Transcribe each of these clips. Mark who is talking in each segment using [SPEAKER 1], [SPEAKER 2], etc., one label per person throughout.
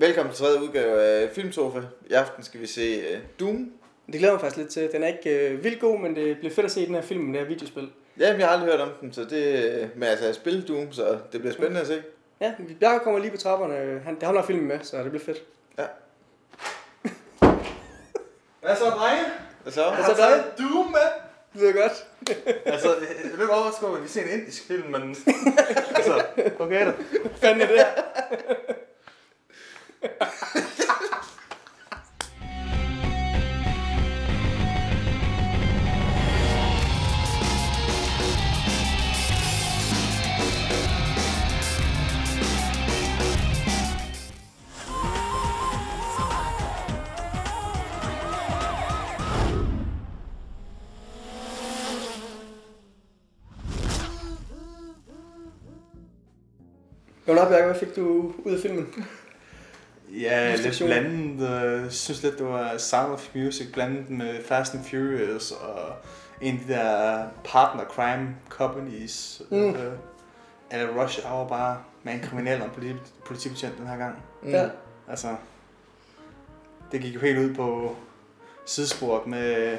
[SPEAKER 1] Velkommen til tredje udgave af Filmsofa. I aften skal vi se uh, Doom.
[SPEAKER 2] Det glæder mig faktisk lidt til. Den er ikke øh, vildt god, men det bliver fedt at se den her film, den her videospil.
[SPEAKER 1] Jamen, jeg har aldrig hørt om den, så det... øh, Men altså, jeg spiller Doom, så det bliver spændende at se.
[SPEAKER 2] Ja, Bjarke kommer lige på trapperne. Han, det har han filmen med, så det bliver fedt.
[SPEAKER 3] Hvad så, drenge?
[SPEAKER 1] Hvad så?
[SPEAKER 2] Hvad så, dig?
[SPEAKER 3] Doom med?
[SPEAKER 2] Det lyder godt.
[SPEAKER 3] Altså, jeg lidt overrasket at vi ser en indisk film, men... altså, okay da.
[SPEAKER 2] Hvad fanden er det her? Hvad var Bjarke? Hvad fik du ud af filmen?
[SPEAKER 3] Ja, lidt blandet. øh, Jeg synes lidt, det var Sound of Music blandet med Fast and Furious og en af de der partner crime companies.
[SPEAKER 2] Mm.
[SPEAKER 3] Øh, eller Rush Hour bare med en kriminel og en politi- politibetjent den her gang.
[SPEAKER 1] Mm.
[SPEAKER 2] Ja.
[SPEAKER 3] Altså, det gik jo helt ud på sidesporet med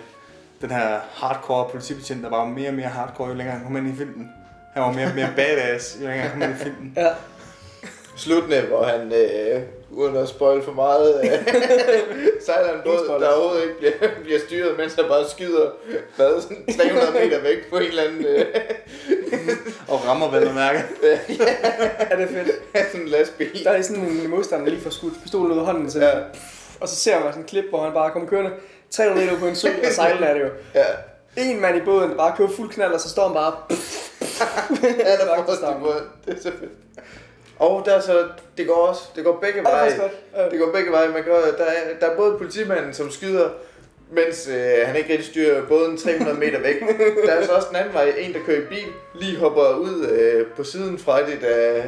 [SPEAKER 3] den her hardcore politibetjent, der var mere og mere hardcore, jo længere han kom ind i filmen. Han var mere og mere badass, jo længere han kom ind i filmen.
[SPEAKER 2] Ja.
[SPEAKER 1] Slutningen, hvor han, øh, uden at spoil for meget, øh, sejler en båd, der overhovedet ikke bliver, bliver styret, mens han bare skyder hvad, sådan 300 meter væk på en eller anden øh,
[SPEAKER 3] Og rammer vel at mærke.
[SPEAKER 2] Er det fedt?
[SPEAKER 1] sådan en lastbil.
[SPEAKER 2] Der er sådan en modstander, der lige får skudt pistolen ud af hånden, så
[SPEAKER 1] Ja,
[SPEAKER 2] og så ser man sådan en klip, hvor han bare kommer kørende 300 meter på en sø, og sejler er det jo.
[SPEAKER 1] ja.
[SPEAKER 2] En mand i båden, der bare kører fuld knald, og så står han bare...
[SPEAKER 1] Ja, der får det. Det er så fedt. Og der er så, det går også, det går begge
[SPEAKER 2] det
[SPEAKER 1] veje.
[SPEAKER 2] Ja.
[SPEAKER 1] Det går begge veje. Man kan, der, er, der er både politimanden, som skyder, mens øh, han ikke rigtig styrer båden 300 meter væk. Der er så også den anden vej. En, der kører i bil, lige hopper ud øh, på siden fra et af,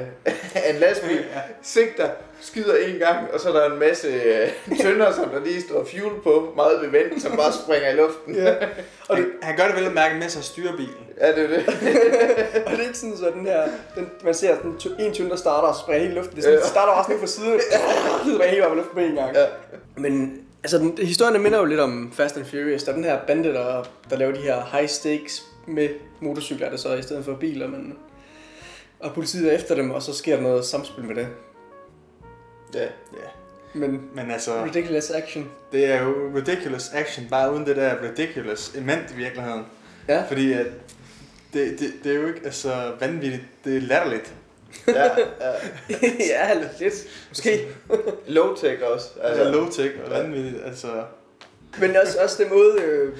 [SPEAKER 1] af en lastbil, sigter, skyder en gang, og så er der en masse øh, tønder, som der lige står fuel på, meget bevendt, som bare springer i luften.
[SPEAKER 2] Ja. Og det,
[SPEAKER 3] Han, han gør det vel at mærke, mens han styrer bilen.
[SPEAKER 1] Ja, det er det.
[SPEAKER 2] og det er ikke sådan, så den her, den, man ser den to, en tynd, der starter og springer hele luften. Det er sådan,
[SPEAKER 1] Ja.
[SPEAKER 2] det starter også ned fra siden, det springer hele vejen luften på en gang.
[SPEAKER 1] Ja.
[SPEAKER 2] Men altså, den, historien minder jo lidt om Fast and Furious. Der er den her bande, der, der laver de her high stakes med motorcykler, der så i stedet for biler. Men, og politiet er efter dem, og så sker der noget samspil med det.
[SPEAKER 1] Ja.
[SPEAKER 3] Ja.
[SPEAKER 2] Men
[SPEAKER 3] Men altså,
[SPEAKER 2] ridiculous action.
[SPEAKER 3] det er jo ridiculous action, bare uden det der ridiculous element i virkeligheden.
[SPEAKER 2] Ja.
[SPEAKER 3] Fordi at det, det, det er jo ikke altså vanvittigt, det er latterligt.
[SPEAKER 1] Ja, ja.
[SPEAKER 2] ja, lidt. Måske.
[SPEAKER 1] Low-tech også.
[SPEAKER 3] Altså low-tech og vanvittigt, altså...
[SPEAKER 2] Men også, også den måde, øh,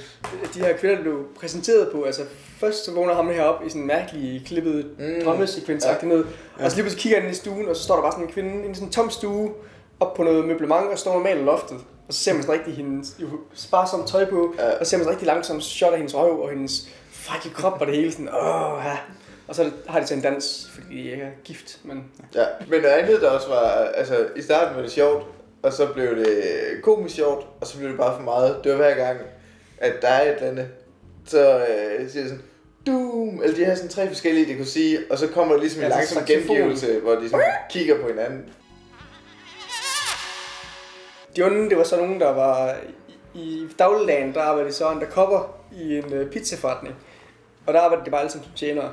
[SPEAKER 2] de her kvinder blev præsenteret på. Altså, først så vågner ham heroppe i sådan en mærkelig klippet
[SPEAKER 1] Mm.
[SPEAKER 2] mm. drømmesekvens ja. noget. Og så lige pludselig kigger han ind i stuen, og så står der bare sådan en kvinde i en sådan tom stue, op på noget møblement, og står normalt loftet. Og så ser man sådan rigtig hendes sparsomme tøj på,
[SPEAKER 1] Ja.
[SPEAKER 2] og så ser man sådan rigtig langsomt shot af hendes røv og hendes frække krop og det hele sådan, åh, ja. Og så har de til en dans, fordi de ikke er gift, men...
[SPEAKER 1] Ja, men noget andet, der også var, altså i starten var det sjovt, og så blev det komisk sjovt, og så blev det bare for meget. Det var hver gang, at der er et eller andet, så øh, siger det sådan, Doom, eller de har sådan tre forskellige, de kunne sige, og så kommer der ligesom en
[SPEAKER 2] Ja,
[SPEAKER 1] langsom
[SPEAKER 2] sådan saxofon.
[SPEAKER 1] gengivelse, hvor de sådan kigger på hinanden.
[SPEAKER 2] De onde, det var så nogen, der var i, i dagligdagen, der arbejdede de så undercover i en øh, pizzaforretning. Og der arbejdede de bare alle som tjenere.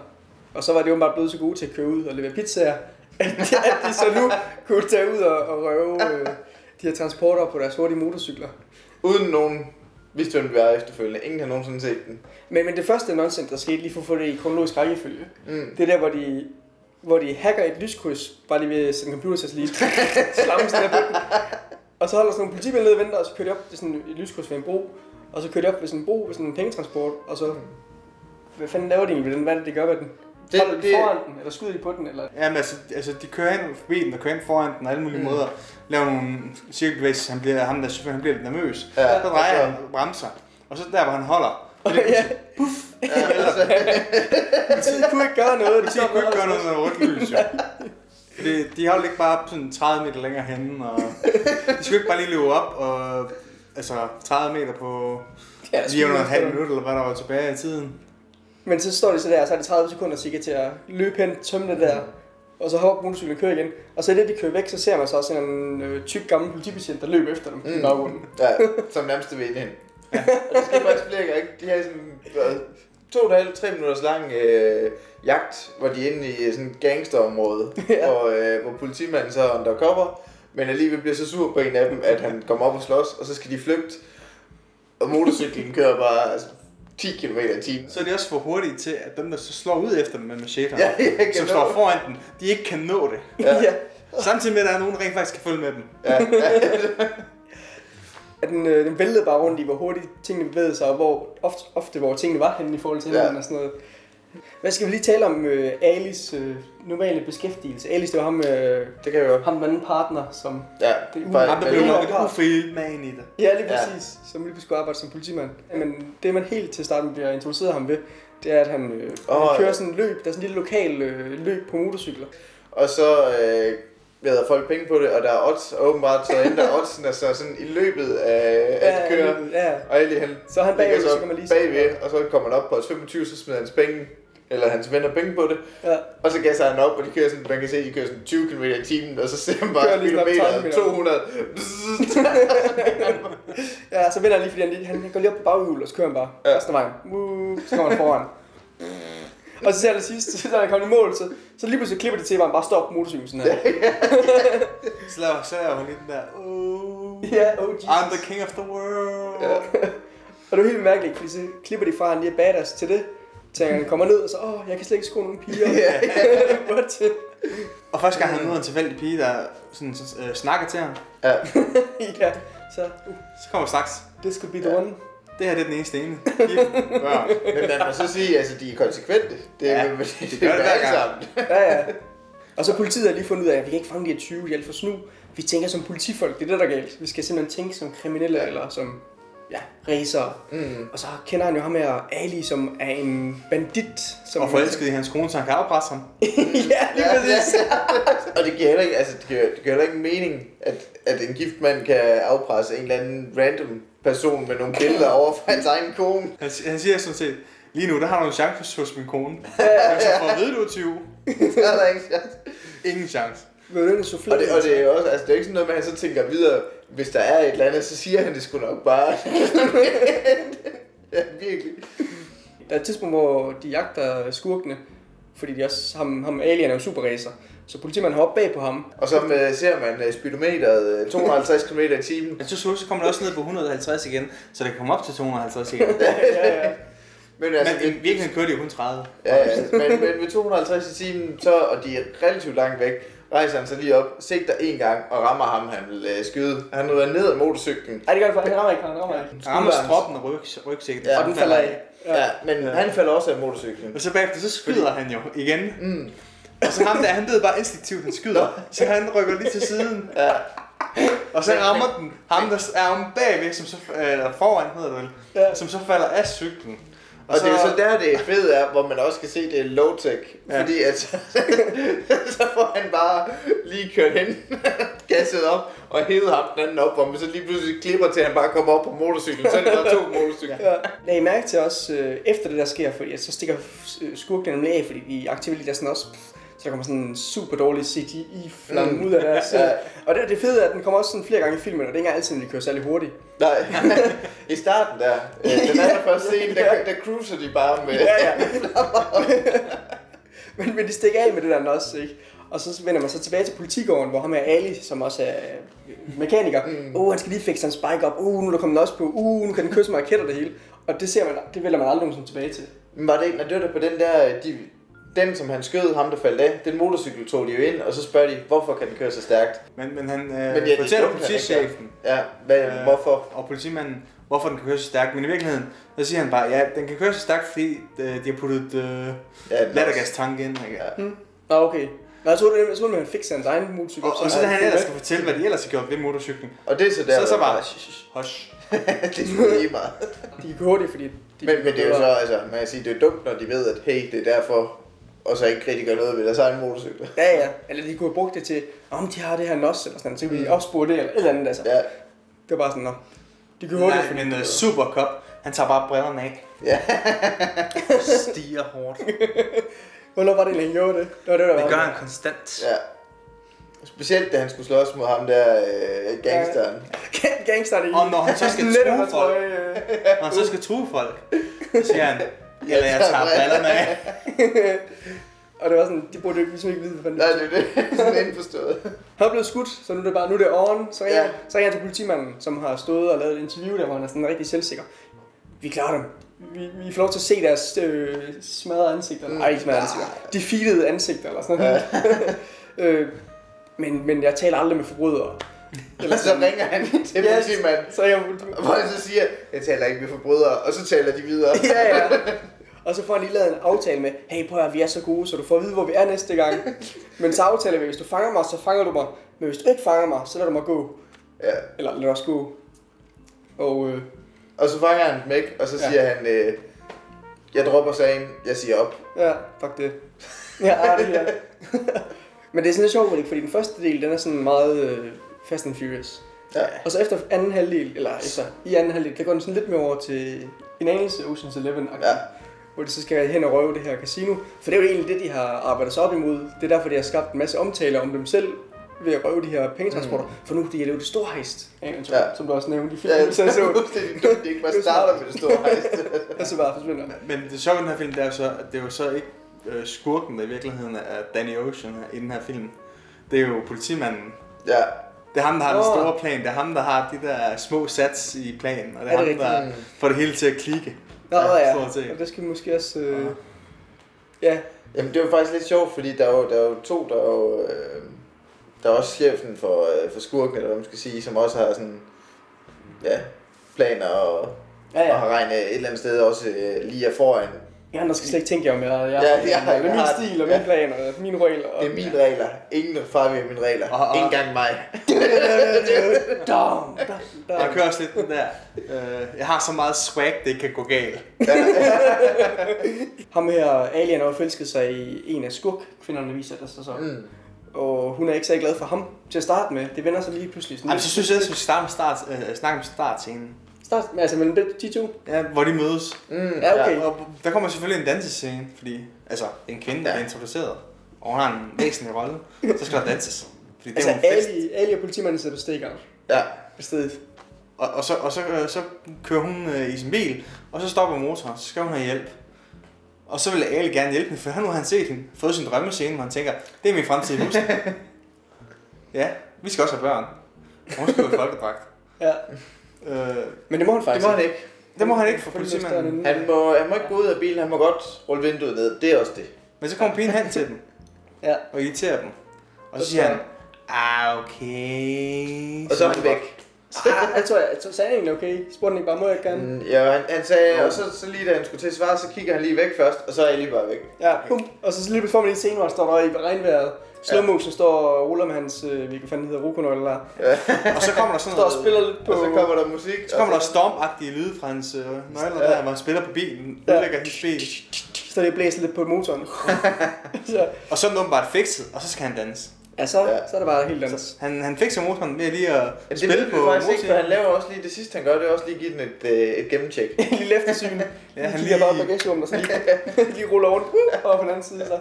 [SPEAKER 2] Og så var de åbenbart blevet så gode til at køre ud og levere pizzaer, at de, at de så nu kunne tage ud og, og røve øh, de her transporter på deres hurtige motorcykler.
[SPEAKER 1] Uden nogen vidste, hvem det var efterfølgende. Ingen har nogensinde set den.
[SPEAKER 2] Men, men det første nonsens, der skete, lige for at få det i kronologisk rækkefølge,
[SPEAKER 1] Mm.
[SPEAKER 2] det er der, hvor de, hvor de hacker et lyskryds, bare lige ved at en computer til at lige slamme sådan her på den. Og så holder sådan nogle politibiler nede og venter, og så kører de op til sådan et lyskryds ved en bro. Og så kører de op ved sådan en bro, ved sådan en pengetransport, og så... Hvad fanden laver de egentlig ved den? Hvad er det, de gør ved den?
[SPEAKER 1] Det-
[SPEAKER 2] Det, Holder de
[SPEAKER 1] det-
[SPEAKER 2] foran den, eller skyder de på den, eller...
[SPEAKER 3] Jamen altså, altså de kører ind forbi den og kører ind foran den og alle mulige
[SPEAKER 1] Mm.
[SPEAKER 3] måder. Laver nogle cirkelbevægelser, han bliver, ham der chauffør, han bliver lidt nervøs.
[SPEAKER 1] Ja,
[SPEAKER 3] så drejer
[SPEAKER 1] og så-
[SPEAKER 3] han og bremser. Og så der, hvor han holder.
[SPEAKER 2] ja,
[SPEAKER 1] Ja, altså,
[SPEAKER 2] politiet kunne ikke gøre noget.
[SPEAKER 3] De kunne ikke gøre noget med rødt lys, jo. Det, de holdt ikke bare sådan 30 meter længere henne, og de skulle ikke bare lige løbe op og altså 30 meter på
[SPEAKER 2] Ja,
[SPEAKER 3] lige under en halv minut, eller hvad der var tilbage i tiden.
[SPEAKER 2] Men så står de så der, og så er det 30 sekunder cirka til at løbe hen, tømme det der og så hopper motorcyklen og kører igen. Og så i det, de kører væk, så ser man så også en øh, tyk gammel politibetjent, der løber efter dem mm. i baggrunden.
[SPEAKER 1] Ja, som nærmest vil ind hen. Ja. Og det sker faktisk flere gange. De har sådan hvad, to en halv, tre minutters lang øh, jagt, hvor de er inde i sådan et gangsterområde,
[SPEAKER 2] ja.
[SPEAKER 1] hvor, øh, hvor politimanden så er undercover, men alligevel bliver så sur på en af dem, at han kommer op og slås, og så skal de flygte. Og motorcyklen kører bare altså, 10 km i timen.
[SPEAKER 3] Så er de også for hurtige til, at dem, der så slår ud efter dem med machete,
[SPEAKER 1] Ja, kan
[SPEAKER 3] som
[SPEAKER 1] nå.
[SPEAKER 3] står foran den, de ikke kan nå det.
[SPEAKER 1] Ja.
[SPEAKER 2] ja.
[SPEAKER 3] Samtidig med, at der er nogen, der rent faktisk kan følge med dem.
[SPEAKER 1] Ja, ja,
[SPEAKER 2] At den, øh, den væltede bare rundt i, hvor hurtigt tingene bevægede sig, og hvor ofte, ofte hvor tingene var henne i forhold til
[SPEAKER 1] Ja.
[SPEAKER 2] hinanden og sådan noget. Hvad skal vi lige tale om øh, Alis øh, normale beskæftigelse? Alis, det var ham, øh,
[SPEAKER 1] det kan jeg
[SPEAKER 2] ham den anden partner, som...
[SPEAKER 1] Ja,
[SPEAKER 2] Det er
[SPEAKER 1] bare-
[SPEAKER 3] Ham, der blev
[SPEAKER 2] det er
[SPEAKER 3] nok
[SPEAKER 2] jo-
[SPEAKER 3] et ufri man i det.
[SPEAKER 2] Ja, lige præcis. Ja. Som lige skulle arbejde som politimand. Men det, man helt til starten bliver introduceret ham ved, det er, at han, øh, oh, han kører sådan en løb. Der er sådan en lille lokal øh, løb på motorcykler.
[SPEAKER 1] Og så øh, ved folk penge på det, og der er odds, og åbenbart så ændrer oddsene sig sådan i løbet af at de kører.
[SPEAKER 2] ja.
[SPEAKER 1] Og Ali, han
[SPEAKER 2] Så han bagved, så kan man lige
[SPEAKER 1] bagved, og så kommer han op på os 25, så smider hans penge, eller hans venner penge på det,
[SPEAKER 2] Ja.
[SPEAKER 1] og så gasser han op, og de kører sådan, man kan se, de kører sådan 20 km i timen, og så ser man bare
[SPEAKER 2] lige knap 30
[SPEAKER 1] kilometer,
[SPEAKER 2] meter.
[SPEAKER 1] 200.
[SPEAKER 2] ja, så vender han lige, fordi han, lige- han går lige op på baghjul, og så kører han bare
[SPEAKER 1] Ja.
[SPEAKER 2] ja. resten af vejen. Så kommer han foran. og så ser det sidste, så er han kommet i mål, så, så lige pludselig klipper det til, at han bare stopper på motorcyklen sådan her.
[SPEAKER 3] Så laver, så laver hun lige den der, oh,
[SPEAKER 2] ja, oh Jesus.
[SPEAKER 3] I'm the king of the world.
[SPEAKER 1] Ja.
[SPEAKER 2] Og det er helt mærkeligt, fordi så klipper de fra, han lige er badass til det. Til han kommer ned, og så, åh, jeg kan slet ikke sko nogen piger.
[SPEAKER 1] Ja,
[SPEAKER 2] Hvor til?
[SPEAKER 3] Og første gang han møder en tilfældig pige, der sådan, øh, snakker til ham,
[SPEAKER 1] ja.
[SPEAKER 2] ja, så, uh,
[SPEAKER 3] så kommer straks,
[SPEAKER 2] this could be the one.
[SPEAKER 3] Det her det er den eneste ene. Børn.
[SPEAKER 1] Men man må så sige, altså, de er konsekvente. Det,
[SPEAKER 3] Ja,
[SPEAKER 1] er, det,
[SPEAKER 3] det gør det hver gang.
[SPEAKER 2] Ja, ja. Og så politiet har lige fundet ud af, at vi kan ikke fange de her 20, de er alt for snu. Vi tænker som politifolk, det er det, der er galt. Vi skal simpelthen tænke som kriminelle,
[SPEAKER 1] Ja.
[SPEAKER 2] eller som, ja, racer.
[SPEAKER 1] Mm.
[SPEAKER 2] Og så kender han jo ham her, Ali, som er en bandit. Som
[SPEAKER 3] Og forelsket i hans kone, så han kan afpresse ham.
[SPEAKER 2] ja, lige
[SPEAKER 1] Ja,
[SPEAKER 2] præcis.
[SPEAKER 1] Og det giver heller ikke, altså, det giver, det giver heller ikke mening, at, at en gift mand kan afpresse en eller anden random person med nogle billeder over for hans egen kone.
[SPEAKER 3] Han, han siger sådan set, lige nu, der har du en chance hos min kone. Men så for at vide, du er 20.
[SPEAKER 1] Det er der ikke chance.
[SPEAKER 3] Ingen chance.
[SPEAKER 2] Vil du ikke soufflere?
[SPEAKER 1] Og det, og det er også, altså det er ikke sådan noget med, at han så tænker videre, hvis der er et eller andet, så siger han det sgu nok bare. ja, virkelig.
[SPEAKER 2] Der er et tidspunkt, hvor de jagter skurkene, fordi de også, ham, ham alien er jo superracer. Så politimanden hopper bag på ham.
[SPEAKER 1] Og så med, ser man uh, speedometeret uh, 250 km i timen.
[SPEAKER 3] Men så, så kommer det også ned på 150 igen, så det kan komme op til 250 igen.
[SPEAKER 2] ja, ja.
[SPEAKER 1] Men altså,
[SPEAKER 3] Men i virkeligheden kører de jo kun 30.
[SPEAKER 1] Ja, ja, men, men ved 250 i timen, så, og de er relativt langt væk, rejser han sig lige op, sigter en gang og rammer ham, han vil uh, skyde. Han ryger ned af motorcyklen.
[SPEAKER 2] Ej, det gør han faktisk. Han rammer ikke, han rammer ikke.
[SPEAKER 3] Han rammer stroppen og ryg, rygsækken.
[SPEAKER 1] Ja,
[SPEAKER 2] og den falder af.
[SPEAKER 1] Ja, men
[SPEAKER 3] Ja.
[SPEAKER 1] han falder også af motorcyklen.
[SPEAKER 3] Og så bagefter, så skyder han jo igen.
[SPEAKER 1] Mm.
[SPEAKER 3] Og så ham der, han ved bare instinktivt, han skyder. Så han rykker lige til siden.
[SPEAKER 1] Ja.
[SPEAKER 3] Og så rammer den ham, der er om bagved, som så, eller foran hedder det vel,
[SPEAKER 2] Ja.
[SPEAKER 3] som så falder af cyklen.
[SPEAKER 1] Og, og det er så der, det fede er, hvor man også kan se, det er low-tech.
[SPEAKER 3] Ja.
[SPEAKER 1] Fordi at, så får han bare lige kørt hen, gasset op og hævet ham den anden op, hvor man så lige pludselig klipper til, at han bare kommer op på motorcyklen. Så er det bare to motorcykler.
[SPEAKER 2] Ja. Lad I mærke til også, øh, efter det der sker, fordi så stikker øh, skurken nemlig af, fordi de aktiverer lige der sådan også, så kommer sådan en super dårlig CGI-flamme
[SPEAKER 1] Mm.
[SPEAKER 2] mm. ud af deres.
[SPEAKER 1] Ja.
[SPEAKER 2] Og det, det fede er, at den kommer også sådan flere gange i filmen, og det er ikke engang altid, når de kører særlig hurtigt.
[SPEAKER 1] Nej, i starten der, øh, den allerførste scene, der, der cruiser de bare med...
[SPEAKER 2] Ja, ja. men, men de stikker af med det der også, ikke? Og så vender man så tilbage til politigården, hvor ham er Ali, som også er øh, mekaniker.
[SPEAKER 1] Mm.
[SPEAKER 2] Uh, han skal lige fikse hans bike op. Uh, nu er der kommet også på. Uh, nu kan den kysse med raketter det hele. Og det ser man, det vælger man aldrig nogensinde tilbage til.
[SPEAKER 1] Men var det ikke, når det var der på den der, de, den som han skød, ham der faldt af, den motorcykel tog de jo ind, og så spørger de, hvorfor kan den køre så stærkt?
[SPEAKER 3] Men, men han
[SPEAKER 1] Men
[SPEAKER 3] øh,
[SPEAKER 1] ja, det er
[SPEAKER 3] fortæller
[SPEAKER 1] dumt,
[SPEAKER 3] politichefen,
[SPEAKER 1] Ja, hvad,
[SPEAKER 3] Øh,
[SPEAKER 1] hvorfor?
[SPEAKER 3] og politimanden, hvorfor den kan køre så stærkt. Men i virkeligheden, så siger han bare, ja, den kan køre så stærkt, fordi øh, de har puttet øh,
[SPEAKER 1] Ja,
[SPEAKER 3] lattergastank ind. Ikke?
[SPEAKER 1] Ja.
[SPEAKER 2] Nå, okay. Nå, jeg troede, det, jeg troede, man fikse hans egen motorcykel.
[SPEAKER 3] Og, og så da han ellers skal fortælle, hvad de ellers har gjort ved motorcyklen,
[SPEAKER 1] Og det er så der,
[SPEAKER 3] så, så bare, hush.
[SPEAKER 1] det er sgu lige meget.
[SPEAKER 2] De kan køre hurtigt, fordi... De
[SPEAKER 1] Men, men det er jo så, altså, man kan sige, det er dumt, når de ved, at hey, det er derfor, og så ikke rigtig gør noget ved deres egen motorcykel.
[SPEAKER 2] Ja, ja. Eller de kunne have brugt det til, om de har det her nos, eller sådan, så kan vi
[SPEAKER 1] Mm.
[SPEAKER 2] opspore det, eller et eller andet, altså.
[SPEAKER 1] Ja,
[SPEAKER 2] Det var bare sådan, nå. De kan hurtigt,
[SPEAKER 3] Nej,
[SPEAKER 2] fordi...
[SPEAKER 3] men uh, Supercop, han tager bare brillerne af.
[SPEAKER 1] ja.
[SPEAKER 3] Stiger hårdt.
[SPEAKER 2] Hvornår var det egentlig, han gjorde det? Det var det, der
[SPEAKER 3] Det
[SPEAKER 2] var.
[SPEAKER 3] gør han konstant.
[SPEAKER 1] Ja. Specielt da han skulle slås mod ham der øh, gangsteren.
[SPEAKER 2] Ga- Gangsteren i...
[SPEAKER 3] Og når han så skal true folk.
[SPEAKER 2] øh.
[SPEAKER 3] Når han så skal true folk, så siger han, eller jeg tager brillerne af.
[SPEAKER 2] Og det var sådan, de burde jo ligesom ikke vide, hvad fanden
[SPEAKER 1] Nej,
[SPEAKER 2] det
[SPEAKER 1] det er det. Sådan indforstået.
[SPEAKER 2] Han er blevet skudt, så nu er det bare, nu er det on. Så ringer,
[SPEAKER 1] Ja.
[SPEAKER 2] ja. så ringer han til politimanden, som har stået og lavet et interview der, hvor han er sådan rigtig selvsikker. Vi klarer dem. Vi, vi får lov til at se deres øh, smadrede ansigter.
[SPEAKER 1] Mm.
[SPEAKER 2] Nej, ikke smadrede ansigter. Defeated ansigter eller sådan noget. øh, men, men jeg taler aldrig med forbrydere.
[SPEAKER 1] Eller så ringer han til
[SPEAKER 2] Yes.
[SPEAKER 1] politimanden,
[SPEAKER 2] Så jeg,
[SPEAKER 1] hvor han så siger, jeg taler ikke med forbrydere, og så taler de videre.
[SPEAKER 2] ja, ja. Og så får han lige lavet en aftale med, hey prøv at vi er så gode, så du får at vide, hvor vi er næste gang. Men så aftaler vi, hvis du fanger mig, så fanger du mig. Men hvis du ikke fanger mig, så lader du mig gå.
[SPEAKER 1] Ja.
[SPEAKER 2] Eller lad os gå. Og øh,
[SPEAKER 1] Og så fanger han dem ikke, og så
[SPEAKER 2] Ja.
[SPEAKER 1] siger han, øh, jeg dropper sagen, jeg siger op.
[SPEAKER 2] Ja, fuck det. Ja, det her. Men det er sådan lidt sjovt, fordi den første del, den er sådan meget øh, Fast and Furious.
[SPEAKER 1] Ja.
[SPEAKER 2] Og så efter anden halvdel, eller efter i anden halvdel, der går den sådan lidt mere over til en anelse Ocean's Eleven,
[SPEAKER 1] Ja.
[SPEAKER 2] hvor de så skal hen og røve det her casino. For det er jo egentlig det, de har arbejdet sig op imod. Det er derfor, de har skabt en masse omtaler om dem selv ved at røve de her pengetransporter. Mm. For nu de har lavet det store heist, ja.
[SPEAKER 1] Ja.
[SPEAKER 2] som du også nævnte i
[SPEAKER 1] Ja,
[SPEAKER 2] filmen. så jeg så,
[SPEAKER 1] det er dumt, de ikke bare starter med det store hejst.
[SPEAKER 2] og så bare forsvinder.
[SPEAKER 3] Men det sjove i den her film, det er jo så, at det er jo så ikke øh, skurken, der i virkeligheden er Danny Ocean her, i den her film. Det er jo politimanden.
[SPEAKER 1] Ja,
[SPEAKER 3] Det er ham, der har den
[SPEAKER 2] Nå.
[SPEAKER 3] store plan. Det er ham, der har de der små sats i planen. Og det er,
[SPEAKER 2] Er det
[SPEAKER 3] ham, der
[SPEAKER 1] rigtigt?
[SPEAKER 3] får det hele til at klikke.
[SPEAKER 2] Nå,
[SPEAKER 3] Ja,
[SPEAKER 2] ja, og det skal vi måske også... Øh,
[SPEAKER 3] Ja.
[SPEAKER 2] ja,
[SPEAKER 1] Jamen det var faktisk lidt sjovt, fordi der er jo, der er jo to, der er jo, øh, der er også chefen for, øh, for skurken, eller hvad man skal sige, som også har sådan, ja, planer og,
[SPEAKER 2] ja,
[SPEAKER 1] ja.
[SPEAKER 2] ja.
[SPEAKER 1] og har regnet et eller andet sted også øh, lige er foran.
[SPEAKER 2] Jeg andre skal slet ikke tænke jer om, jeg, jeg,
[SPEAKER 1] Ja,
[SPEAKER 2] jeg,
[SPEAKER 1] ja,
[SPEAKER 2] det er
[SPEAKER 1] jeg
[SPEAKER 2] min
[SPEAKER 1] har-
[SPEAKER 2] stil og
[SPEAKER 1] ja.
[SPEAKER 2] mine planer og mine regler. Og,
[SPEAKER 1] Det er mine regler. Ingen der far ved mine regler.
[SPEAKER 3] Og- og-
[SPEAKER 1] Ingen gang mig.
[SPEAKER 2] Dam, dam, dam.
[SPEAKER 3] Jeg kører også lidt den der. Øh, jeg har så meget swag, det kan gå galt.
[SPEAKER 2] Ham her, Alien, har forelsket sig i en af skurkkvinderne, viser det sig så.
[SPEAKER 1] Mm.
[SPEAKER 2] Og hun er ikke så glad for ham til at starte med. Det vender sig lige pludselig. Sådan
[SPEAKER 3] Jamen, så synes jeg, at vi skal starte med start, øh, snakke om startscenen.
[SPEAKER 2] Start, altså mellem de- to.
[SPEAKER 3] Ja, hvor de mødes.
[SPEAKER 1] Mm,
[SPEAKER 2] Ja, okay.
[SPEAKER 3] Og der kommer selvfølgelig en dansescene, fordi altså, en kvinde, der
[SPEAKER 1] Ja.
[SPEAKER 3] er introduceret, og hun har en væsentlig rolle, så skal der danses. Fordi det
[SPEAKER 2] Altså
[SPEAKER 3] jo.
[SPEAKER 2] Ali, Ali og politimanden sætter stakeout
[SPEAKER 1] Ja.
[SPEAKER 2] i stedet.
[SPEAKER 3] Og, og, så, og så, øh, så kører hun øh, i sin bil, og så stopper motoren, så skal hun have hjælp. Og så vil Ali gerne hjælpe hende, for han nu har han set hende, fået sin drømmescene, hvor han tænker, det er min fremtidige hus. ja, vi skal også have børn. Og hun skal gå i folkedragt.
[SPEAKER 2] Ja.
[SPEAKER 3] Øh,
[SPEAKER 2] Men det må han
[SPEAKER 1] Det
[SPEAKER 2] faktisk
[SPEAKER 1] må han ikke.
[SPEAKER 3] det må han ikke for politimanden.
[SPEAKER 1] Han må, han må ikke gå ud af bilen, han må godt rulle vinduet ned. Det er også det.
[SPEAKER 3] Men så kommer pigen hen til dem,
[SPEAKER 2] Ja.
[SPEAKER 3] og irriterer dem. Og så
[SPEAKER 2] Så
[SPEAKER 3] siger
[SPEAKER 2] siger
[SPEAKER 3] han, ah, okay.
[SPEAKER 1] Og så er han væk.
[SPEAKER 2] Ah, jeg tror, jeg, jeg sagde egentlig okay. Spurgte han ikke bare, må jeg gerne?
[SPEAKER 1] Mm, ja, han, han sagde,
[SPEAKER 2] Jo.
[SPEAKER 1] og så, så lige da han skulle til at svare, så kigger han lige væk først, og så er jeg lige bare væk.
[SPEAKER 2] Ja, bum. Og så lige får man lige en scene, hvor han står der i regnvejret. Slow motion står og ruller med hans, øh, hvilken fanden hedder, rokonøgle der.
[SPEAKER 3] Og så kommer der sådan
[SPEAKER 2] Står og
[SPEAKER 3] noget,
[SPEAKER 2] spiller lidt på...
[SPEAKER 1] Og så kommer der musik.
[SPEAKER 3] så kommer der
[SPEAKER 1] og så,
[SPEAKER 3] stormagtige lyde fra hans øh, nøgler
[SPEAKER 1] Ja.
[SPEAKER 3] der, hvor han spiller på bilen,
[SPEAKER 2] Ja.
[SPEAKER 3] udlægger hendes bil.
[SPEAKER 2] Så det blæser lidt på motoren. så,
[SPEAKER 3] Og så er den åbenbart fikset, og så skal han danse.
[SPEAKER 2] Ja, så,
[SPEAKER 1] Ja.
[SPEAKER 2] så er det bare helt andet.
[SPEAKER 3] Han, han fikser motoren ved lige at
[SPEAKER 1] Ja, det
[SPEAKER 3] spille
[SPEAKER 1] vi
[SPEAKER 3] på
[SPEAKER 1] faktisk ikke, for
[SPEAKER 3] motoren.
[SPEAKER 1] han laver også lige det sidste, han gør, det er også lige give den et, øh, et gennemtjek.
[SPEAKER 2] En lille eftersyn.
[SPEAKER 3] Ja,
[SPEAKER 2] Ja,
[SPEAKER 3] han
[SPEAKER 2] lige bare bagagerummet, og så lige, lige ruller rundt. Og på den anden side så.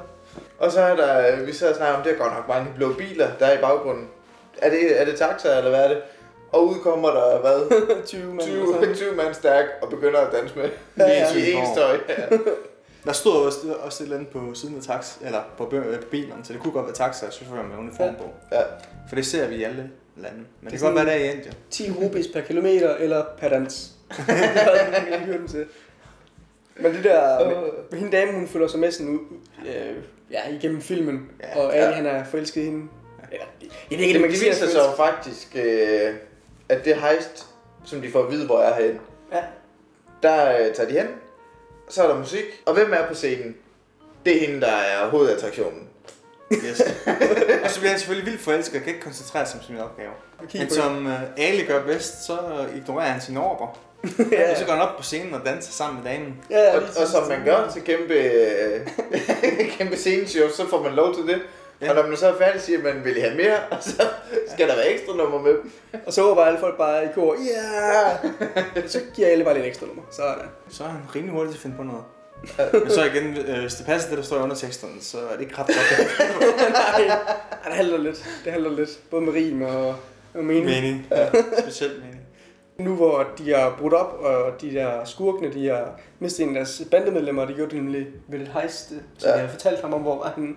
[SPEAKER 1] Og så er der, vi sidder og snakker om, det er godt nok mange blå biler, der er i baggrunden. Er det, er det taxa, eller hvad er det? Og ud kommer der, hvad,
[SPEAKER 2] 20 mand.
[SPEAKER 1] 20, 20 mand stærk og begynder at danse med.
[SPEAKER 2] Ja, ja.
[SPEAKER 1] I en støj. Ja.
[SPEAKER 3] Der stod også, også et eller andet på siden af tax, eller på øh, bilerne, så det kunne godt være taxa-chauffører med uniform på.
[SPEAKER 1] Ja.
[SPEAKER 3] For det ser vi i alle lande. Men det,
[SPEAKER 2] er
[SPEAKER 3] kan godt være der i Indien.
[SPEAKER 2] 10 rupees per kilometer eller per dans. det jeg ikke hørt dem til. Men det der, med, hende dame, hun følger sig med sådan ud, øh, ja, igennem filmen,
[SPEAKER 3] Ja,
[SPEAKER 2] ja, og Ali,
[SPEAKER 1] ja.
[SPEAKER 2] han er forelsket i hende. Eller, jeg ved
[SPEAKER 1] Det,
[SPEAKER 2] ikke,
[SPEAKER 1] det,
[SPEAKER 2] man kan
[SPEAKER 1] det
[SPEAKER 2] sige,
[SPEAKER 1] viser sig jo faktisk, øh, at det hejst, som de får at vide, hvor jeg er henne,
[SPEAKER 2] Ja.
[SPEAKER 1] der øh, tager de hen, så er der musik, og hvem er på scenen? Det er hende, der er hovedattraktionen.
[SPEAKER 3] Yes. og så bliver han selvfølgelig vildt forelsket og kan ikke koncentrere sig om sin opgave.
[SPEAKER 2] Kig
[SPEAKER 3] Men som uh, Ali gør bedst, så ignorerer han sine ordre.
[SPEAKER 2] ja,
[SPEAKER 3] Og så går han op på scenen og danser sammen med damen.
[SPEAKER 2] ja,
[SPEAKER 1] Og, og som man gør til kæmpe, øh, kæmpe sceneshow, så får man lov til det.
[SPEAKER 3] Ja.
[SPEAKER 1] Og når man så er færdig, siger man, vil I have mere? Og så skal der være ekstra nummer med dem.
[SPEAKER 2] Og så håber alle folk bare i kor, ja! Yeah! så giver alle bare lidt ekstra nummer. Så er det.
[SPEAKER 3] Så er han rimelig hurtig til at finde på noget. Men så igen, øh, hvis det passer det, der står i underteksterne, så er det ikke ret godt.
[SPEAKER 2] Nej, Ej, det halter lidt. Det halter lidt. Både med rim og, og mening.
[SPEAKER 3] mening. Ja, specielt mening.
[SPEAKER 2] Nu hvor de har brudt op, og de der skurkene, de har mistet en af deres bandemedlemmer, de gjorde det nemlig ved et hejst, så
[SPEAKER 1] Ja.
[SPEAKER 2] ja. jeg har fortalt ham om, hvor var han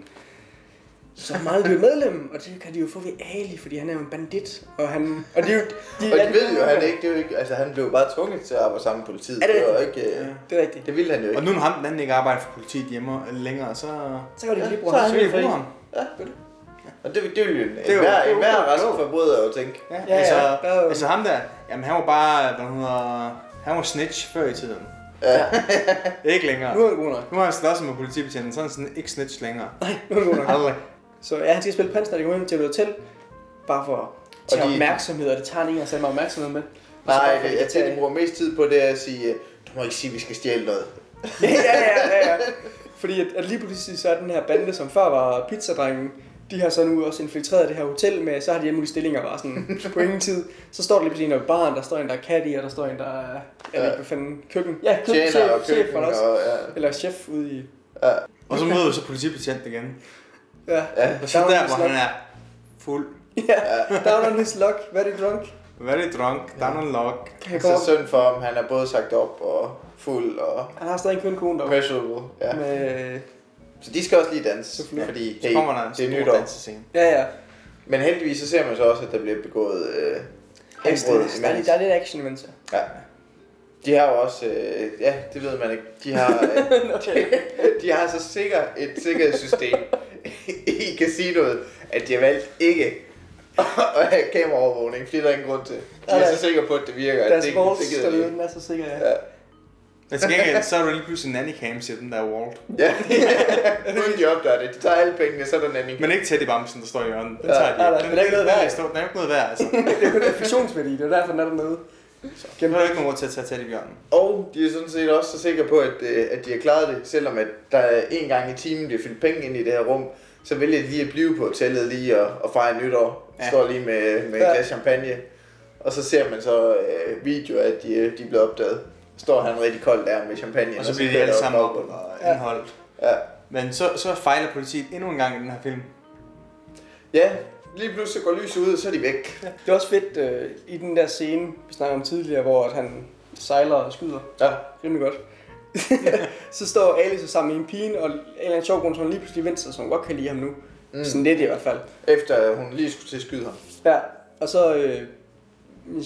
[SPEAKER 2] så meget dyrt medlem, og det kan de jo få ved Ali, fordi han er jo en bandit, og han... Og de, jo- de,
[SPEAKER 1] Og de ved jo, han ikke, det er jo ikke, altså han blev bare tvunget til at arbejde sammen med politiet.
[SPEAKER 2] Er det
[SPEAKER 1] var
[SPEAKER 2] rigtigt?
[SPEAKER 1] ikke, øh,
[SPEAKER 2] Det er rigtigt.
[SPEAKER 1] det ville han jo
[SPEAKER 3] Og
[SPEAKER 1] ikke.
[SPEAKER 3] nu når ham den anden ikke arbejder for politiet hjemme længere, så,
[SPEAKER 2] Så kan de
[SPEAKER 1] Ja,
[SPEAKER 2] lige bruge ham.
[SPEAKER 3] så
[SPEAKER 1] han
[SPEAKER 3] kan de bruge ham.
[SPEAKER 1] Og det, det ville jo en,
[SPEAKER 3] er jo-
[SPEAKER 1] en hver,
[SPEAKER 3] det er jo-
[SPEAKER 1] en hver
[SPEAKER 3] jo.
[SPEAKER 1] rask forbryder jo tænke.
[SPEAKER 3] Ja,
[SPEAKER 2] ja,
[SPEAKER 3] altså,
[SPEAKER 2] jo-
[SPEAKER 3] altså ham der, jamen han var bare, hvad hedder, han var snitch før i tiden.
[SPEAKER 1] Ja.
[SPEAKER 3] Ikke længere.
[SPEAKER 2] Nu er han god nok.
[SPEAKER 3] Nu har han slåsset med politibetjenten, så er han sådan ikke snitch længere.
[SPEAKER 2] Nej, nu er han god nok.
[SPEAKER 3] Aldrig.
[SPEAKER 2] Så ja, han skal spille Pans, når de kommer ind til et hotel, bare for at tage
[SPEAKER 1] Og de-
[SPEAKER 2] opmærksomhed, og det tager han ikke engang selv opmærksomhed med. Og så
[SPEAKER 1] Nej, det,
[SPEAKER 2] at de
[SPEAKER 1] jeg tænker, de bruger mest tid på det at sige, øh, du må ikke sige, at vi skal stjæle noget.
[SPEAKER 2] ja, ja, ja, ja. Fordi at, at lige pludselig så er den her bande, som før var pizzadrengen, de har så nu også infiltreret det her hotel med, så har de hjemme stillinger bare sådan på ingen tid. Så står der lige pludselig en der er barn, der står en der er caddy, og der står en der er, jeg ved ikke, hvad fanden, køkken. Ja, køkken,
[SPEAKER 1] og
[SPEAKER 2] chef, chef
[SPEAKER 1] køkken
[SPEAKER 2] der også.
[SPEAKER 1] og ja.
[SPEAKER 2] Eller chef ude i...
[SPEAKER 1] ja.
[SPEAKER 3] Og så møder vi så politibetjent igen.
[SPEAKER 2] Ja,
[SPEAKER 1] Ja.
[SPEAKER 3] Og så
[SPEAKER 2] Down
[SPEAKER 3] der,
[SPEAKER 2] his
[SPEAKER 3] hvor
[SPEAKER 2] luck.
[SPEAKER 3] han er fuld.
[SPEAKER 2] ja. Down on his luck, very drunk.
[SPEAKER 3] Very drunk, down on lock.
[SPEAKER 2] Kan
[SPEAKER 1] Så
[SPEAKER 2] op?
[SPEAKER 1] synd for ham, han er både sagt op og fuld og
[SPEAKER 2] Han har stadig en køn kone deroppe.
[SPEAKER 1] miserable. Ja.
[SPEAKER 2] Med,
[SPEAKER 1] Så de skal også lige danse,
[SPEAKER 2] Selvfølgelig.
[SPEAKER 1] fordi
[SPEAKER 3] Så
[SPEAKER 1] hey,
[SPEAKER 3] kommer der en
[SPEAKER 1] det er nytår.
[SPEAKER 3] dansescene.
[SPEAKER 2] ja, ja.
[SPEAKER 1] Men heldigvis så ser man så også, at der bliver begået øh, henbrud
[SPEAKER 2] Der, er, der, er, lidt action imens.
[SPEAKER 1] Ja. De har jo også, øh, ja, det ved man ikke, de har, øh,
[SPEAKER 2] okay.
[SPEAKER 1] de har så sikkert et sikkerhedssystem i casinoet, at de har valgt ikke at have kameraovervågning, fordi der er ingen grund til. De er så sikre på, at det virker. at
[SPEAKER 2] Deres
[SPEAKER 1] det,
[SPEAKER 2] balls,
[SPEAKER 1] det gider
[SPEAKER 2] der
[SPEAKER 1] de ikke.
[SPEAKER 2] den er så sikker, ja.
[SPEAKER 1] Ja.
[SPEAKER 3] Men til gengæld, så er der lige pludselig nannycams i den der Walt.
[SPEAKER 1] Ja, uden de opdager det. De tager alle pengene, så er der nanny.
[SPEAKER 3] Men ikke Teddybamsen, der står i hjørnet. Den
[SPEAKER 1] Ja.
[SPEAKER 3] tager de.
[SPEAKER 2] Nej, nej,
[SPEAKER 3] Den,
[SPEAKER 2] men der er ikke noget
[SPEAKER 3] den,
[SPEAKER 2] værd.
[SPEAKER 3] den, står- den er ikke noget værd, altså.
[SPEAKER 2] det er kun en fiktionsværdi, det er derfor, den er dernede.
[SPEAKER 3] Så der er ikke nogen til at tage Teddybjørnen.
[SPEAKER 1] Og de er sådan set også så sikre på, at, øh, at de har klaret det, selvom at der er en gang i timen bliver fyldt penge ind i det her rum, så vælger de lige at blive på hotellet lige og, og fejre nytår.
[SPEAKER 3] Ja.
[SPEAKER 1] Ja. Står lige med, med et
[SPEAKER 2] Ja.
[SPEAKER 1] glas champagne. Og så ser man så øh, video af, at de, øh, de er blevet opdaget. Står han rigtig kold der med champagne.
[SPEAKER 3] Og så bliver de alle sammen
[SPEAKER 1] op-
[SPEAKER 3] op og
[SPEAKER 2] Ja.
[SPEAKER 3] indholdt.
[SPEAKER 1] Ja.
[SPEAKER 3] Men så, så fejler politiet endnu en gang i den her film.
[SPEAKER 1] ja, lige pludselig så går lyset ud, og så er de væk.
[SPEAKER 2] Det er også fedt øh, i den der scene, vi snakkede om tidligere, hvor at han sejler og skyder.
[SPEAKER 1] Ja.
[SPEAKER 2] Rimelig godt. så står Ali så sammen med en pige, og en eller anden sjov grund, så hun lige pludselig venter sig, så hun godt kan lide ham nu. Mm. Sådan lidt i hvert fald.
[SPEAKER 1] Efter hun lige skulle til at skyde ham.
[SPEAKER 2] Ja, og så, øh,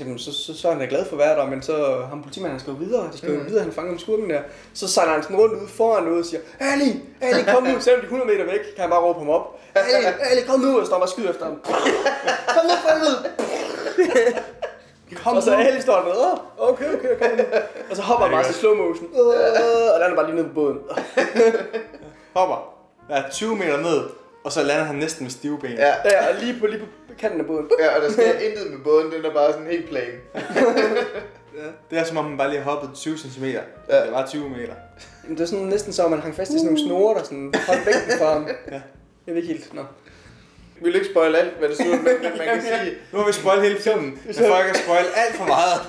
[SPEAKER 2] jamen, så, så, så er han da glad for at være der, men så ham politimanden, han skal jo videre, de skal jo
[SPEAKER 1] Mm.
[SPEAKER 2] videre, han fanger om skurken der. Så sejler han sådan rundt ude foran noget og siger, Ali, Ali, kom nu, selvom de er 100 meter væk, kan han bare råbe ham op. Ali, Ali, kom nu, og står bare skyder efter ham. Kom nu, for helvede!
[SPEAKER 3] Kom
[SPEAKER 2] og så Ali står Åh, okay, okay, nu. Og så hopper han bare til slow motion, øh, og lander bare lige ned på båden.
[SPEAKER 3] Hopper. Er 20 meter ned, og så lander han næsten med stive ben.
[SPEAKER 1] Ja.
[SPEAKER 2] Ja, og lige på, lige på kanten af båden.
[SPEAKER 1] ja, og der sker intet med båden, den er bare sådan helt plain.
[SPEAKER 3] Det er som om man bare lige har hoppet 20 cm.
[SPEAKER 1] Ja.
[SPEAKER 3] Ja. Det var 20 meter.
[SPEAKER 2] Jamen, det er sådan næsten så, at man hang fast i sådan nogle snore, der sådan holdt vægten fra ham.
[SPEAKER 3] Ja.
[SPEAKER 2] Jeg ved ikke helt, nå.
[SPEAKER 1] Vi vil ikke spoil alt, hvad det med, men man kan sige,
[SPEAKER 3] Nu har vi spoilet hele filmen, men folk har spoilet alt for meget.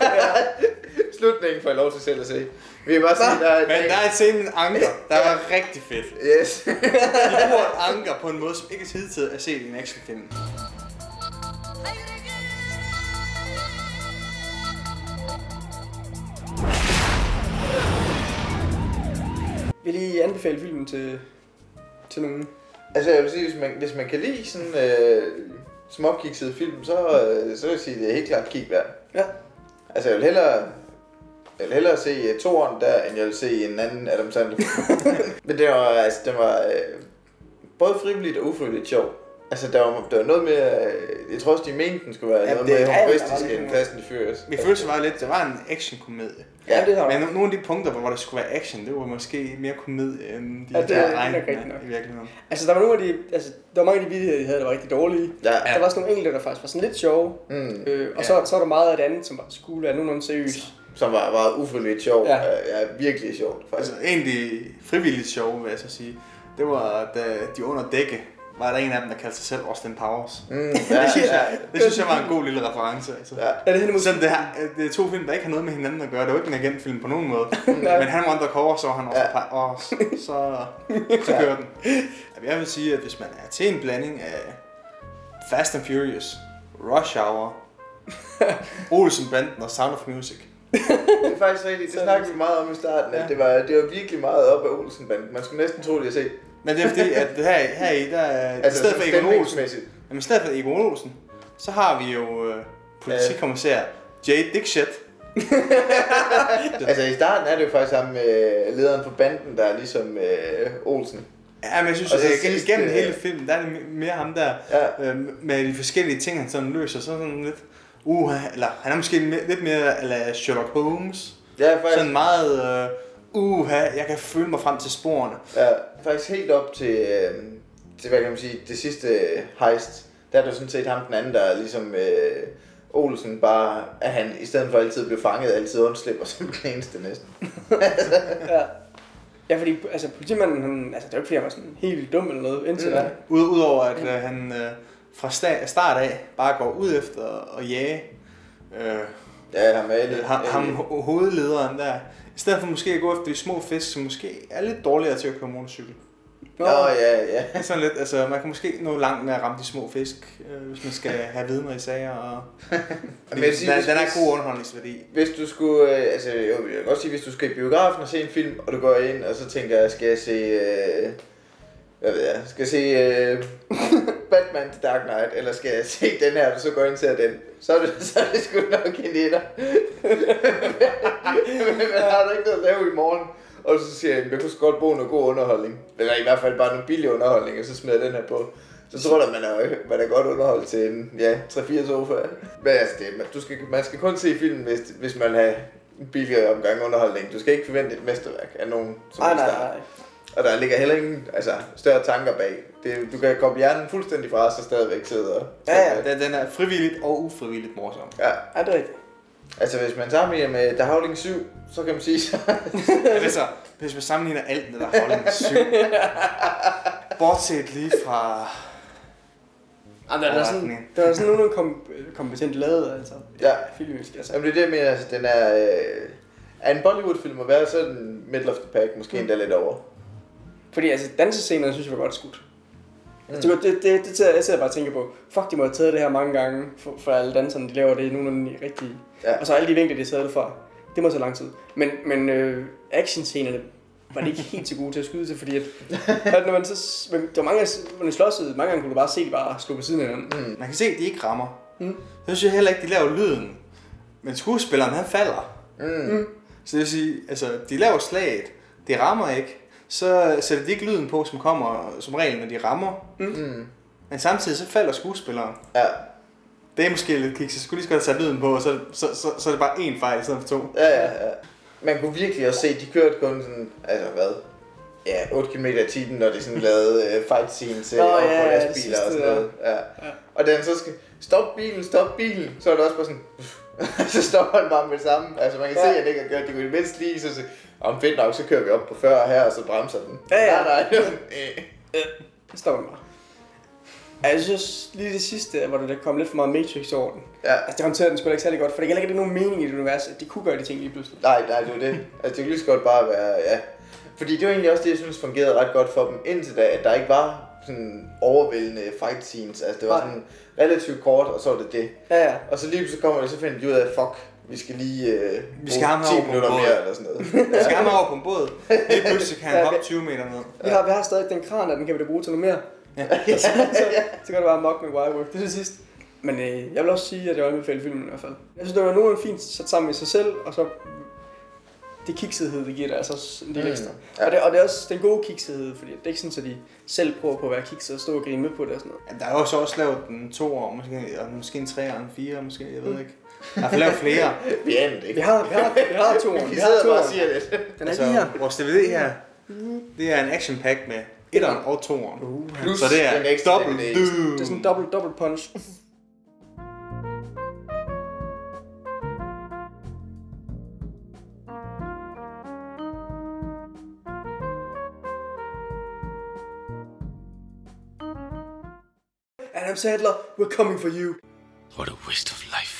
[SPEAKER 1] slutningen får I lov til selv at se. Vi kan bare sige, der er...
[SPEAKER 3] Men der er en scene med en anker, der var rigtig fedt.
[SPEAKER 1] Yes.
[SPEAKER 3] De bruger anker på en måde, som ikke er tid til at se i en actionfilm.
[SPEAKER 2] Vil I anbefale filmen til, til nogen?
[SPEAKER 1] Altså jeg vil sige, hvis man, hvis man kan lide sådan øh, småkiksede film, så, øh, så vil jeg sige, det er helt klart kig værd.
[SPEAKER 2] Ja.
[SPEAKER 1] Altså jeg vil hellere, jeg vil hellere se uh, toeren der, end jeg vil se en anden Adam Sandler. Men det var, altså, det var øh, både frivilligt og ufrivilligt sjov. Altså, der var, der var noget med, øh, jeg tror også, de mente, den skulle være
[SPEAKER 3] Ja,
[SPEAKER 1] noget
[SPEAKER 3] det-
[SPEAKER 1] mere
[SPEAKER 3] ja,
[SPEAKER 1] humoristisk
[SPEAKER 2] lidt
[SPEAKER 1] end. Fast and Furious.
[SPEAKER 3] Min følelse var lidt, det var en actionkomedie.
[SPEAKER 2] Ja, det har
[SPEAKER 3] Men nogle af de punkter, hvor der skulle være action, det var måske mere komedie, end de
[SPEAKER 2] Ja, det er-
[SPEAKER 3] der
[SPEAKER 2] er
[SPEAKER 3] regnede i virkeligheden.
[SPEAKER 2] Altså, der var nogle af de, altså, der var mange af de videoer, de havde, der var rigtig dårlige.
[SPEAKER 1] Ja.
[SPEAKER 2] Ja. Der var også nogle enkelte, der faktisk var sådan lidt sjove.
[SPEAKER 1] Mm.
[SPEAKER 2] Øh, og
[SPEAKER 3] Ja.
[SPEAKER 2] så, så var der meget af det andet, som var skulle være nogenlunde seriøst.
[SPEAKER 1] Som var, var ufrivilligt sjov.
[SPEAKER 2] Ja.
[SPEAKER 1] Ja. ja, virkelig sjovt, faktisk.
[SPEAKER 3] Altså egentlig frivilligt sjov, vil jeg så sige. Det var, da de under dække var der en af dem, der kaldte sig selv Austin Powers.
[SPEAKER 1] Mm, ja,
[SPEAKER 3] Det synes,
[SPEAKER 1] ja,
[SPEAKER 3] jeg, det synes jeg var en god lille reference. Altså.
[SPEAKER 1] ja.
[SPEAKER 2] Er det hen imod?
[SPEAKER 3] Selvom det, her, det er to film, der ikke har noget med hinanden at gøre. Det er jo ikke en agentfilm på nogen måde. Men han var undercover, så han også
[SPEAKER 1] Ja.
[SPEAKER 3] ja. og så, så kører den. Jeg vil sige, at hvis man er til en blanding af Fast and Furious, Rush Hour, Olsen Banden og Sound of Music,
[SPEAKER 1] Det er faktisk rigtigt. Det snakkede vi meget om i starten. At
[SPEAKER 3] Ja.
[SPEAKER 1] det, var, det var virkelig meget op af Olsenbanden. Man skulle næsten tro, det jeg set.
[SPEAKER 3] Men det er fordi, at her, her i, der er, altså, i stedet for Egon Olsen, jamen, i stedet for Egon Olsen, så har vi jo øh, politikommissær Jay Dickshit.
[SPEAKER 1] Altså i starten er det jo faktisk ham, øh, lederen for banden, der er ligesom øh, Olsen.
[SPEAKER 3] Ja, men jeg synes, at gennem
[SPEAKER 1] øh,
[SPEAKER 3] hele filmen, der er det mere ham der,
[SPEAKER 1] Ja.
[SPEAKER 3] øh, med de forskellige ting, han sådan løser, så sådan lidt, uh, eller han er måske lidt mere eller Sherlock Holmes,
[SPEAKER 1] Ja, faktisk,
[SPEAKER 3] sådan meget, øh, uh, jeg kan føle mig frem til sporene.
[SPEAKER 1] ja, faktisk helt op til, øh, til, hvad kan man sige, det sidste øh, heist. Der er det jo sådan set ham den anden, der er ligesom øh, Olsen, bare at han i stedet for altid blev fanget, altid undslipper som den eneste næsten.
[SPEAKER 2] Ja. Ja, fordi altså, politimanden, han, altså, det er jo ikke fordi, han var sådan helt dum eller noget indtil
[SPEAKER 1] Mm.
[SPEAKER 2] da.
[SPEAKER 3] Ud, Udover at øh, han øh, fra sta- start af bare går ud efter at jage øh,
[SPEAKER 1] Ja, ham er lidt,
[SPEAKER 3] ham, ham ho- hovedlederen der, i stedet for måske at gå efter de små fisk, som måske er lidt dårligere til at køre motorcykel.
[SPEAKER 1] Nå, ja, ja.
[SPEAKER 3] Det er sådan lidt, altså man kan måske nå langt med at ramme de små fisk, øh, hvis man skal have vidner i sager. Og...
[SPEAKER 1] Men
[SPEAKER 3] den,
[SPEAKER 1] sige,
[SPEAKER 3] den, den er god underholdningsværdi.
[SPEAKER 1] Hvis du skulle, øh, altså jo, jeg kan godt sige, hvis du skal i biografen og se en film, og du går ind, og så tænker jeg, skal jeg se, øh, hvad ved jeg, skal jeg se øh, Batman The Dark Knight, eller skal jeg se den her, og så går jeg ind ser den, så er det, så er det sgu nok en etter. Men har du ikke noget at lave i morgen? Og så siger jeg, jeg kunne godt bruge noget god underholdning. Eller i hvert fald bare noget billig underholdning, og så smider jeg den her på. Så tror jeg, man er, man er godt underholdt til en, ja, 3-4 sofa. Men altså, det, man- du skal, man skal kun se filmen, hvis, hvis man have en billigere omgang underholdning. Du skal ikke forvente et mesterværk af nogen, som er
[SPEAKER 2] nej, nej.
[SPEAKER 1] Og der ligger heller ingen altså, større tanker bag. Det, du kan komme hjernen fuldstændig fra, så stadigvæk sidder og...
[SPEAKER 2] Ja, ja.
[SPEAKER 3] Den, den er frivilligt og ufrivilligt morsom.
[SPEAKER 1] ja.
[SPEAKER 2] Ja, det er rigtigt.
[SPEAKER 1] Altså, hvis man sammenligner med The Howling 7, så kan man sige, så...
[SPEAKER 3] altså, hvis man sammenligner alt med der Holland 7, bortset lige fra...
[SPEAKER 2] Jamen, der, er sådan, der er sådan nogen kom, kompetent lavet, altså.
[SPEAKER 1] Ja.
[SPEAKER 2] Filmisk, altså.
[SPEAKER 1] Jamen, det er det med, altså, den er... Øh, er en Bollywood-film at være, så er den middle of the pack, måske endda lidt over.
[SPEAKER 2] Fordi altså, dansescenerne synes jeg var godt skudt. Altså, det, det, det, det, jeg sidder bare og tænker på, fuck, de må have taget det her mange gange, for, for alle danserne, de laver det nu, når de er rigtige.
[SPEAKER 1] Ja.
[SPEAKER 2] Og så alle de vinkler, de har taget det fra. Det må så lang tid. Men, men øh, actionscenerne var det ikke helt så gode til at skyde til, fordi at, at når man så, men der var mange, når de slåsede, mange gange kunne du bare se, de bare slå på siden af hinanden.
[SPEAKER 1] Mm.
[SPEAKER 3] Man kan se, at de ikke rammer.
[SPEAKER 2] Mm.
[SPEAKER 3] Så synes jeg heller ikke, de laver lyden. Men skuespilleren, han falder.
[SPEAKER 1] Mm.
[SPEAKER 3] Så det vil sige, altså, de laver slaget, de rammer ikke. Så sætter de ikke lyden på, som kommer som regel, når de rammer.
[SPEAKER 1] Mm.
[SPEAKER 3] Men samtidig så falder skuespilleren.
[SPEAKER 1] Ja.
[SPEAKER 3] Det er måske lidt kiks. Jeg skulle lige så godt have sat lyden på, og så, så, så, så er det bare én fejl i stedet for to.
[SPEAKER 1] Ja, ja, ja. Man kunne virkelig også se, de kørte kun sådan, altså hvad? Ja, 8 km i timen, når de sådan lavede uh, fight scenes uh,
[SPEAKER 2] Nå,
[SPEAKER 1] op
[SPEAKER 2] ja,
[SPEAKER 1] på
[SPEAKER 2] ja, det
[SPEAKER 1] lastbiler og sådan noget. Ja.
[SPEAKER 2] Ja.
[SPEAKER 1] Og han så skal, stop bilen, stop bilen, så er det også bare sådan, så stopper han bare med det samme. Altså man kan
[SPEAKER 2] Ja.
[SPEAKER 1] se, at han ikke har gjort det. De kunne mindst lige, så om fedt nok, så kører vi op på 40 her, og så bremser den.
[SPEAKER 2] Ja, ja.
[SPEAKER 1] Nej, nej. Øh.
[SPEAKER 2] Det stopper bare. Ja, Jeg synes lige det sidste, hvor der kom lidt for meget Matrix over den.
[SPEAKER 1] ja.
[SPEAKER 2] Altså det håndterede den sgu ikke særlig godt, for det er heller ikke nogen mening i det univers, at de kunne gøre de ting lige pludselig.
[SPEAKER 1] Nej, nej, det er det. Altså, det kunne lige så godt bare være, ja. Fordi det var egentlig også det, jeg synes fungerede ret godt for dem, indtil da, at der ikke var sådan overvældende fight scenes. Altså, det var sådan relativt kort, og så var det det.
[SPEAKER 2] Ja, ja.
[SPEAKER 1] Og så lige så kommer det, så finder de ud af, fuck, vi skal lige øh,
[SPEAKER 3] Vi skal ham
[SPEAKER 1] 10
[SPEAKER 3] over på
[SPEAKER 1] minutter
[SPEAKER 3] en båd.
[SPEAKER 1] mere, eller sådan noget.
[SPEAKER 3] Jeg skal have over på en båd. Lige pludselig kan han hoppe
[SPEAKER 2] det-
[SPEAKER 3] 20 meter ned.
[SPEAKER 2] Vi har, vi har stadig den kran, og den kan vi da bruge til noget mere.
[SPEAKER 3] Ja.
[SPEAKER 2] så, så, så kan det bare mok med wirework. Det er det sidste. Men øh, jeg vil også sige, at jeg vil anbefale filmen i hvert fald. Jeg synes, det var nogen fint sat sammen med sig selv, og så det kiksethed, det giver det altså en del
[SPEAKER 1] Mm,
[SPEAKER 2] ekstra.
[SPEAKER 1] ja.
[SPEAKER 2] Og, det, og det er også den gode kiksethed, fordi det er ikke sådan, at de selv prøver på at være kikset og stå og grine med på det og sådan noget.
[SPEAKER 3] Ja, der er jo så også lavet en to år, måske, og måske en tre og en fire, måske, jeg ved ikke. Der er lavet flere.
[SPEAKER 1] Vi aner det ikke.
[SPEAKER 2] Vi har, vi har, vi har to
[SPEAKER 1] Vi
[SPEAKER 2] Vi har
[SPEAKER 1] sidder
[SPEAKER 2] to
[SPEAKER 1] bare og siger det.
[SPEAKER 2] Den er lige her.
[SPEAKER 3] vores DVD her, det er en action pack med etteren og toeren.
[SPEAKER 2] Uh,
[SPEAKER 1] Plus
[SPEAKER 3] Så det
[SPEAKER 1] den
[SPEAKER 3] er
[SPEAKER 1] ekstra
[SPEAKER 3] dobbelt
[SPEAKER 1] DVD.
[SPEAKER 2] det er sådan en double, double punch. Adam Sandler, we're coming for you.
[SPEAKER 4] What a waste of life.